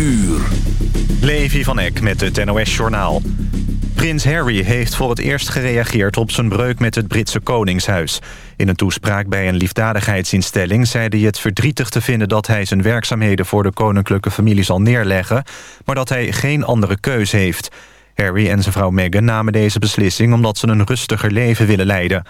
Uur. Levi van Eck met het NOS-journaal. Prins Harry heeft voor het eerst gereageerd op zijn breuk met het Britse Koningshuis. In een toespraak bij een liefdadigheidsinstelling zei hij het verdrietig te vinden... dat hij zijn werkzaamheden voor de koninklijke familie zal neerleggen... maar dat hij geen andere keus heeft. Harry en zijn vrouw Meghan namen deze beslissing... omdat ze een rustiger leven willen leiden.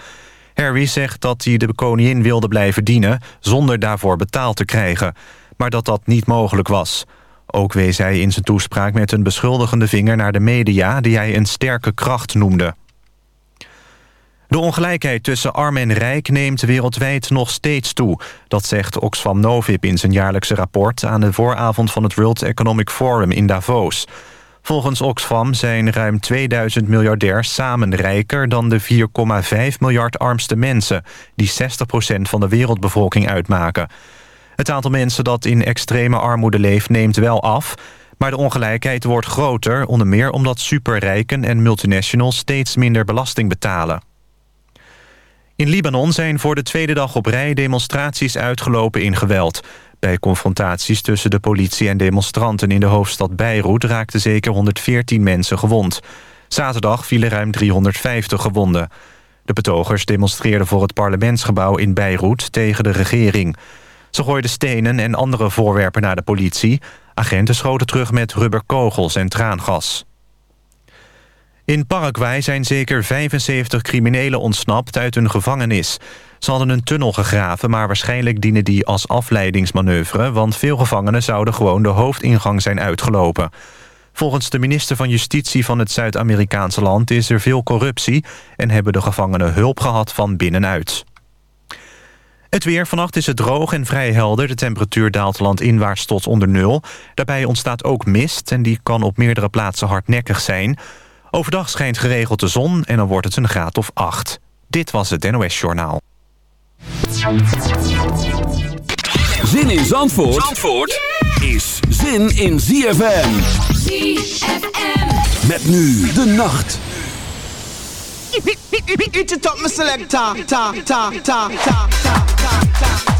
Harry zegt dat hij de koningin wilde blijven dienen... zonder daarvoor betaald te krijgen, maar dat dat niet mogelijk was... Ook wees hij in zijn toespraak met een beschuldigende vinger naar de media... die hij een sterke kracht noemde. De ongelijkheid tussen arm en rijk neemt wereldwijd nog steeds toe. Dat zegt Oxfam Novib in zijn jaarlijkse rapport... aan de vooravond van het World Economic Forum in Davos. Volgens Oxfam zijn ruim 2000 miljardairs samen rijker... dan de 4,5 miljard armste mensen... die 60 van de wereldbevolking uitmaken... Het aantal mensen dat in extreme armoede leeft neemt wel af... maar de ongelijkheid wordt groter, onder meer omdat superrijken en multinationals steeds minder belasting betalen. In Libanon zijn voor de tweede dag op rij demonstraties uitgelopen in geweld. Bij confrontaties tussen de politie en demonstranten in de hoofdstad Beirut raakten zeker 114 mensen gewond. Zaterdag vielen ruim 350 gewonden. De betogers demonstreerden voor het parlementsgebouw in Beirut tegen de regering. Ze gooiden stenen en andere voorwerpen naar de politie. Agenten schoten terug met rubberkogels en traangas. In Paraguay zijn zeker 75 criminelen ontsnapt uit hun gevangenis. Ze hadden een tunnel gegraven, maar waarschijnlijk dienen die als afleidingsmanoeuvre... want veel gevangenen zouden gewoon de hoofdingang zijn uitgelopen. Volgens de minister van Justitie van het Zuid-Amerikaanse land is er veel corruptie... en hebben de gevangenen hulp gehad van binnenuit. Het weer. Vannacht is het droog en vrij helder. De temperatuur daalt landinwaarts tot onder nul. Daarbij ontstaat ook mist en die kan op meerdere plaatsen hardnekkig zijn. Overdag schijnt geregeld de zon en dan wordt het een graad of acht. Dit was het NOS Journaal. Zin in Zandvoort, Zandvoort is zin in ZFM. ZFM. Met nu de nacht. Eat it top, my selector. Ta, ta, ta, ta, ta, ta, ta.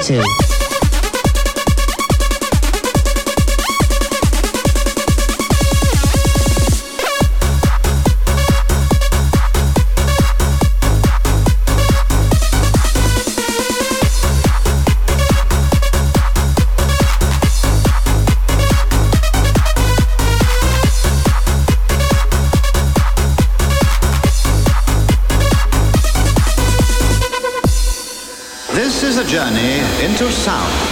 too. sound.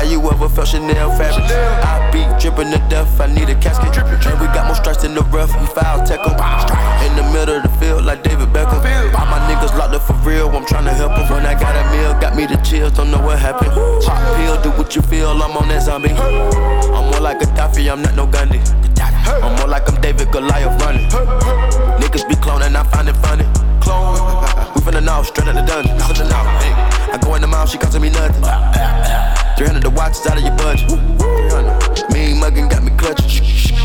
How you ever felt Chanel fabric? I be dripping to death, I need a casket. And we got more stripes in the rough, we foul tech em. In the middle of the field, like David Beckham. All my niggas locked up for real, I'm tryna to help em. When I got a meal, got me the chills, don't know what happened. Pop pill, do what you feel, I'm on that zombie. I'm more like a Gaddafi, I'm not no Gandhi. I'm more like I'm David Goliath running. Niggas be cloning, I find it funny clone. We finna know, straight out the dungeon. I go in the mouth, she costing me nothing. 300 the watches out of your budget. Me muggin' got me clutching.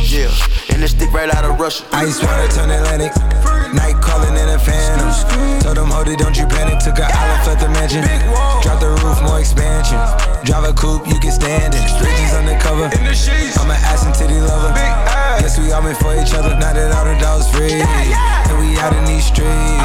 Yeah, and this stick right out of Russia. Ice water turn Atlantic. Night calling in a phantom. Told them, hold it, don't you panic. Took a island, left the mansion. Drop the roof, more expansion. Drive a coupe, you can stand it. Bridges undercover. I'm an ass and titty lover. Guess we all meant for each other. Now that all the dogs free. And we out in these streets.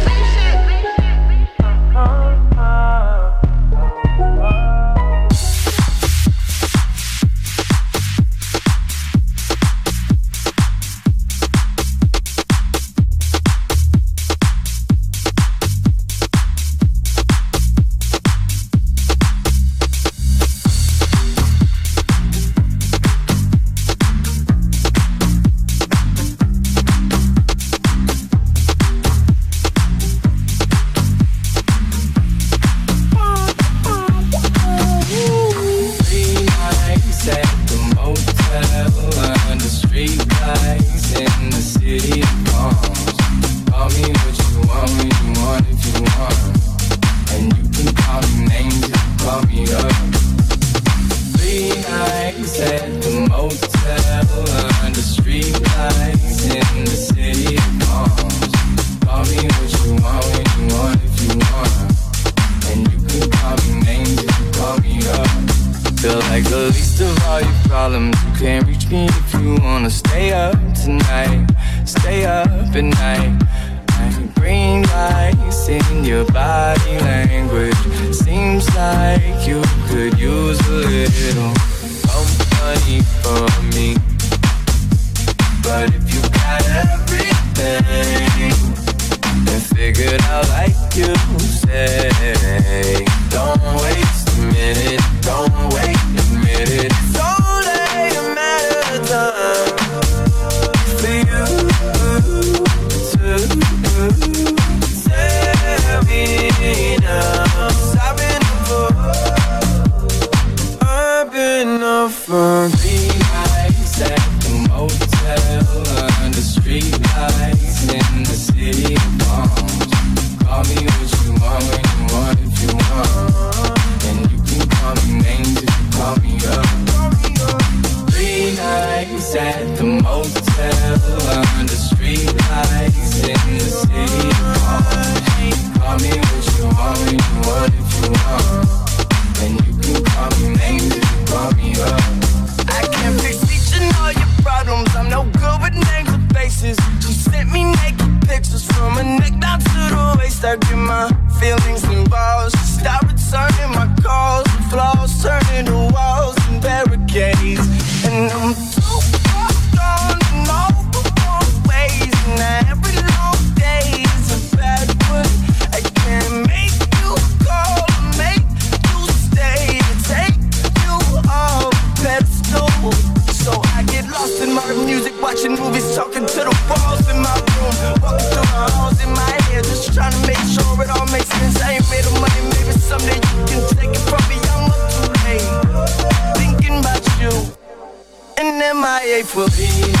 can reach me if you wanna stay up tonight. Stay up at night. lights in your body language. Seems like you could use a little company for me. But if you got everything and figured out like you said. Watching movies, talking to the walls in my room Walking through my halls in my head Just trying to make sure it all makes sense I ain't made of money, maybe someday you can take it from me I'm up too late Thinking about you And MIA for me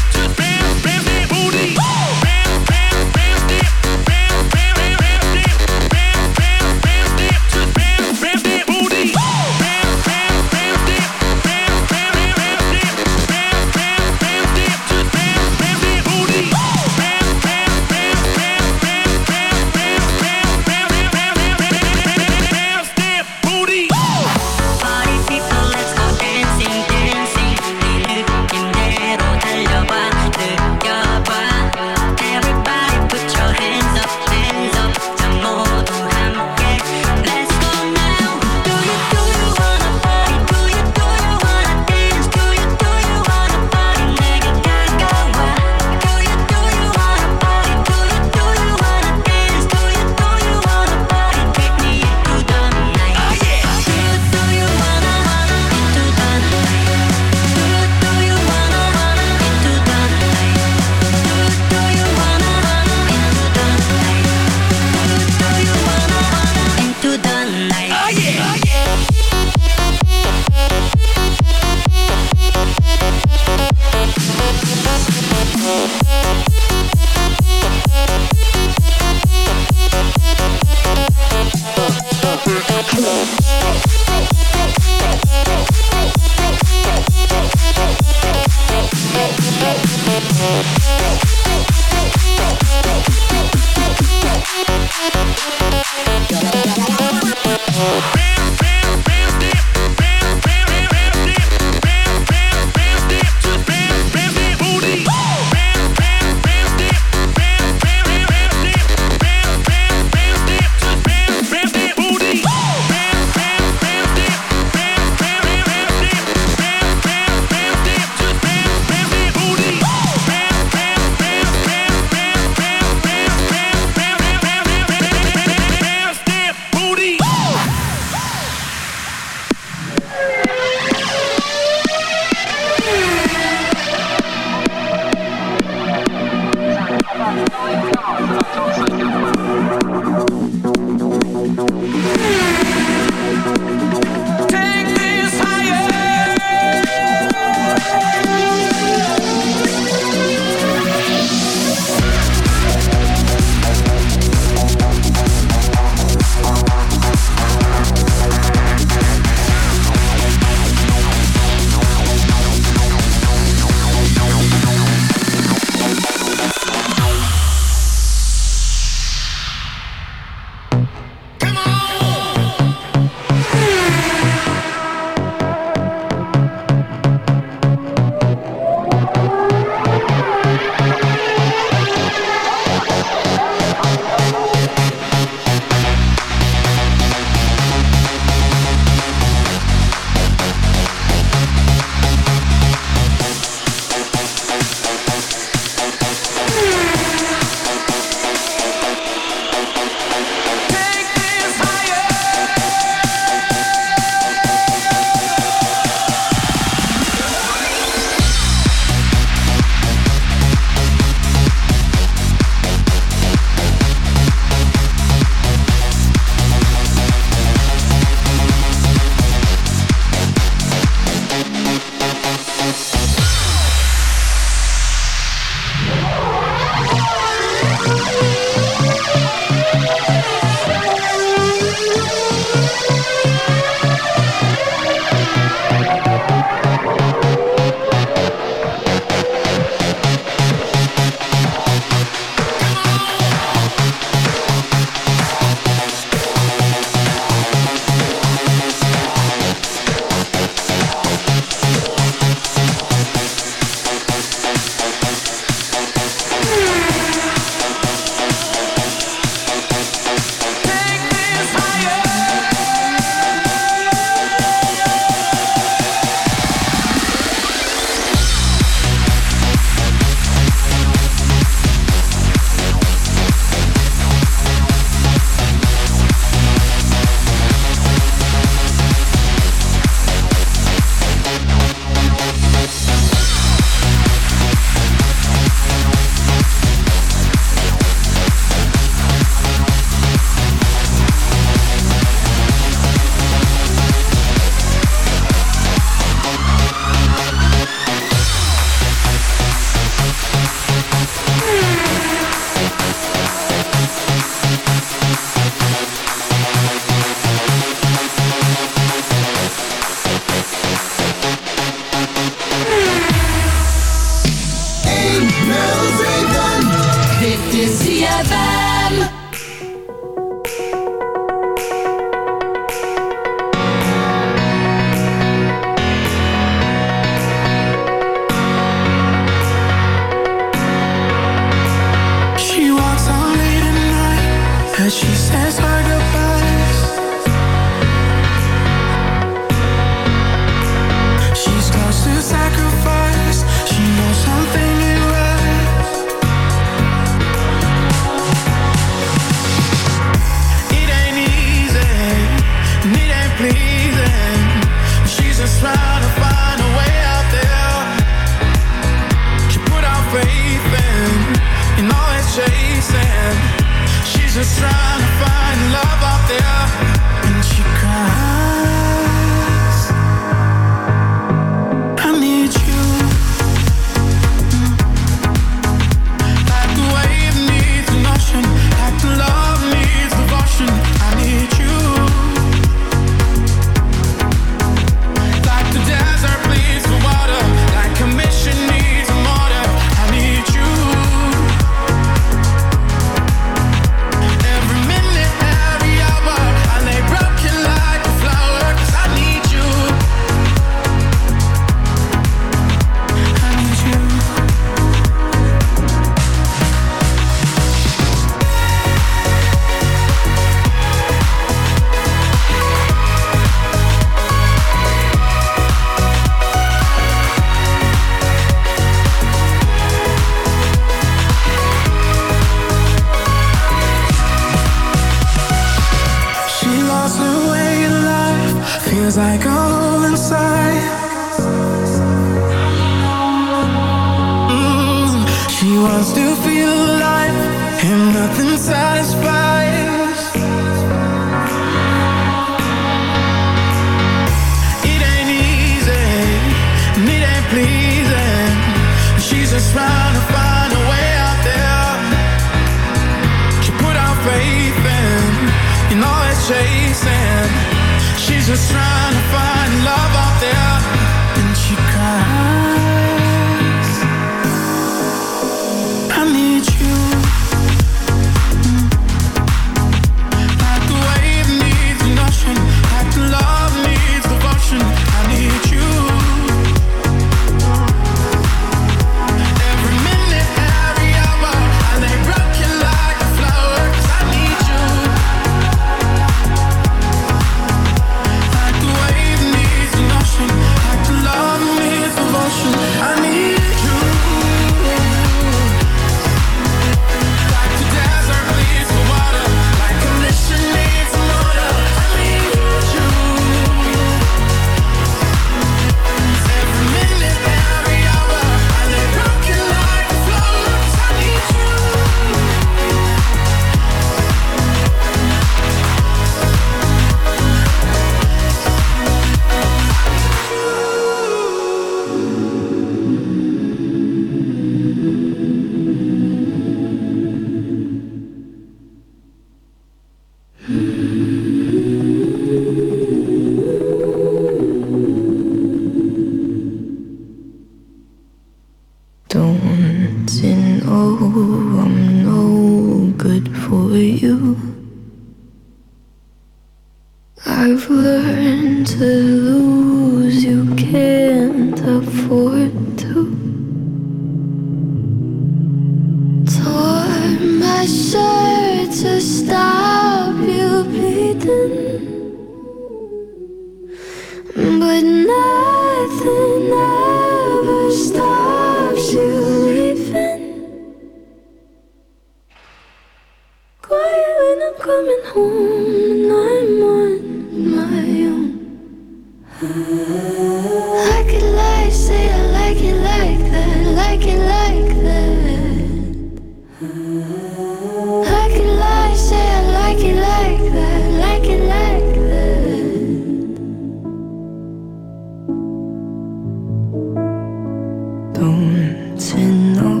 gone to know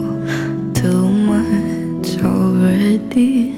too much already.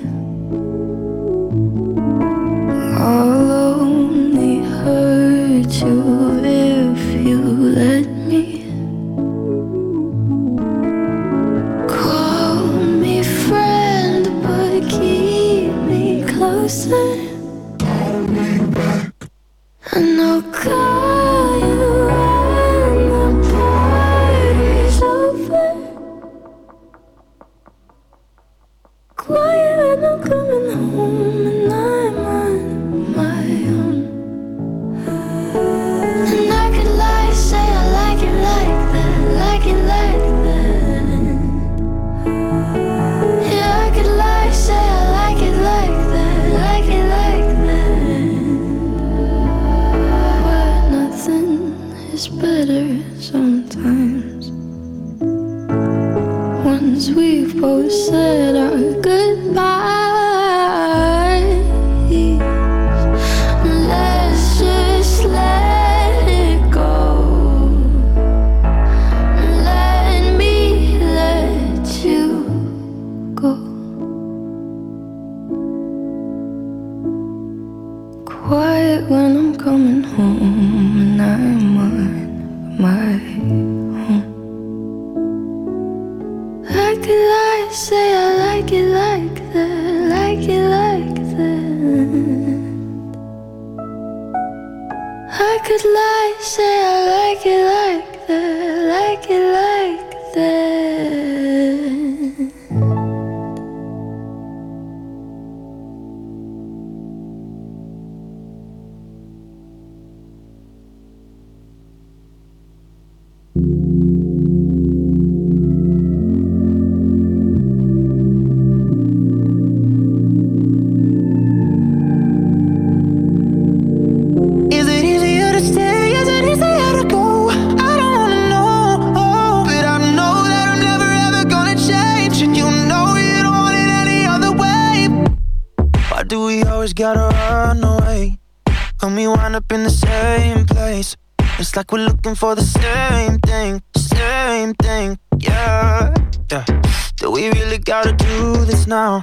looking for the same thing, same thing, yeah. yeah. Do we really gotta do this now?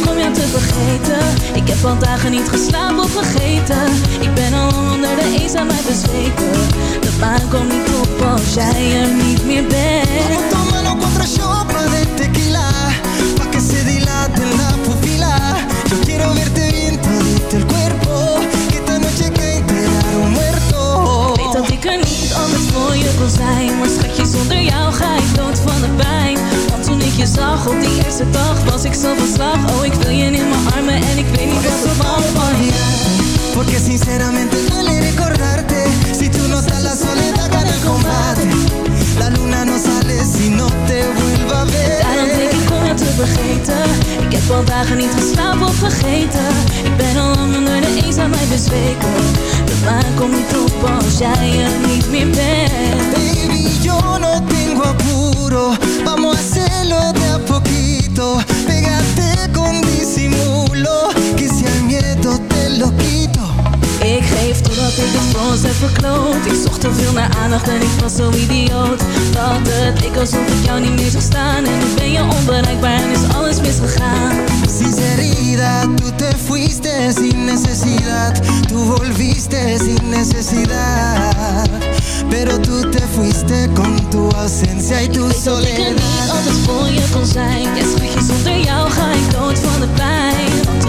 vergeten Ik heb al dagen niet geslapen of vergeten Ik ben al onder de eens aan mijn bezweken De maan komt niet op als jij er niet meer bent Vamos contra chopra de tequila Pa que se dilate la pupila Yo quiero verte bien todo el cuerpo Que esta noche cae enterar un muerto Weet dat ik er niet anders voor je kon zijn Maar schatje zonder jou ga ik dood van de pijn je zag op die eerste dag was ik zo van slag Oh ik wil je in mijn armen en ik weet niet wat er van van Porque sinceramente duele recordarte Si tú no estás la soledad gana el combate La luna no sale si no te vuelva a ver Daarom denk ik om je te vergeten Ik heb al dagen niet geslapen of vergeten Ik ben al lang onder de eenzaamheid bezweken De maan komt niet op als jij er niet meer bent Baby yo no te Vamos a hacerlo de a poquito. Pégate con disimulo, que si el miedo te lo quita Ik geef totdat ik het ons heb verkloot Ik zocht te veel naar aandacht en ik was zo idioot Dat het ik alsof ik jou niet meer zag staan En nu ben je onbereikbaar en is alles misgegaan Sinceridad, tu te fuiste sin necesidad Tu volviste sin necesidad Pero tu te fuiste con tu ausencia y tu soledad Ik dat niet altijd voor je kon zijn Ja schrikjes zonder jou ga ik dood van de pijn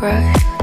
right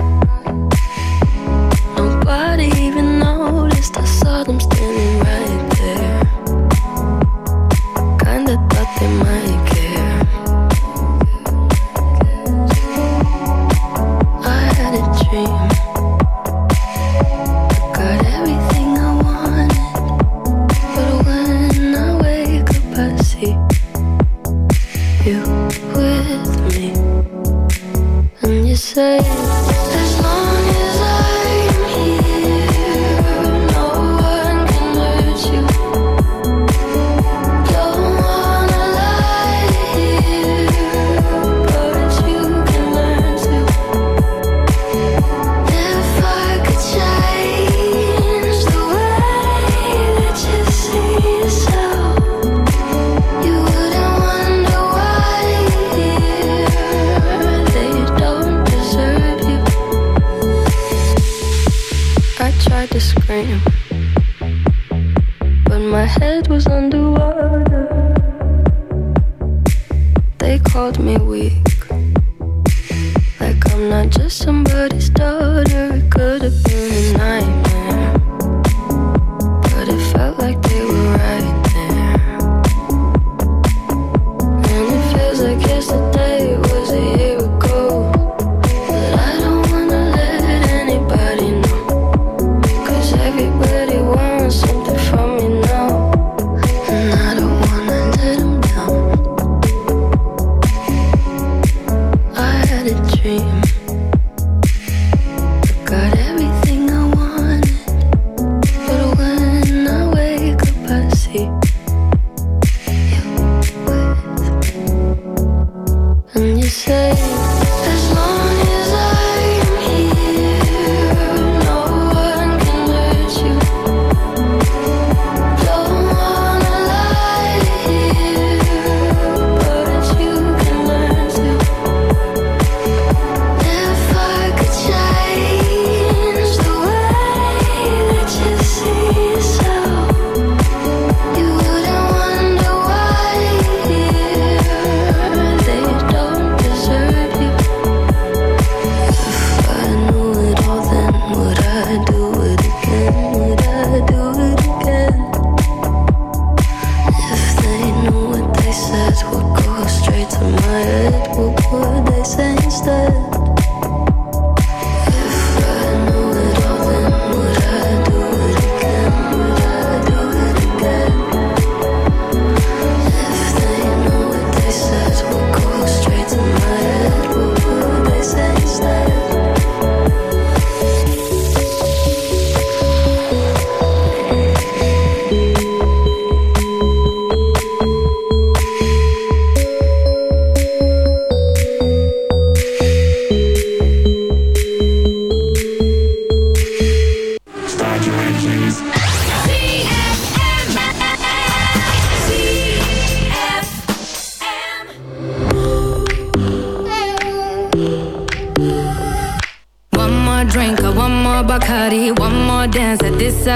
beauté.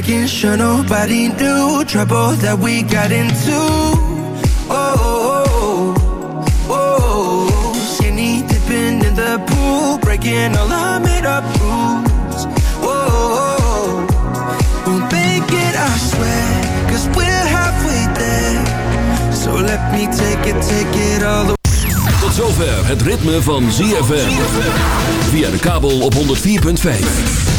making sure nobody knew trouble that we got into. Oh, oh, oh, oh, oh. skinny dipping in the pool, breaking all our made up rules. Oh, oh, oh, we'll make it, I swear, cause we're halfway there. So let me take it, take it all the Tot zover het ritme van ZFM. Via de kabel op 104.5.